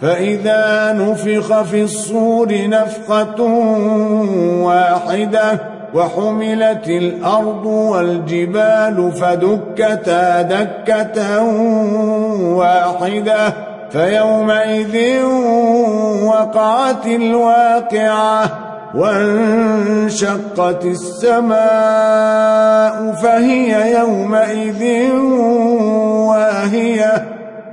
فإذا نفخ في الصور نفقة واحدة وحملت الأرض والجبال فدكتا دكة واحدة فيومئذ وقعت الواقعة وانشقت السماء فهي يومئذ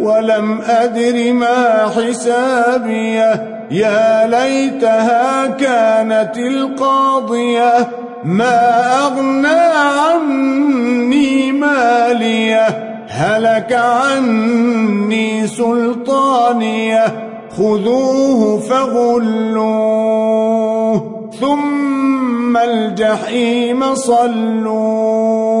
ولم أدر ما حسابيه. يا ليتها كانت القاضية ما أغنى عني مالية. هلك عني سلطانية. خذوه فغلوه. ثم الجحيم صلوه.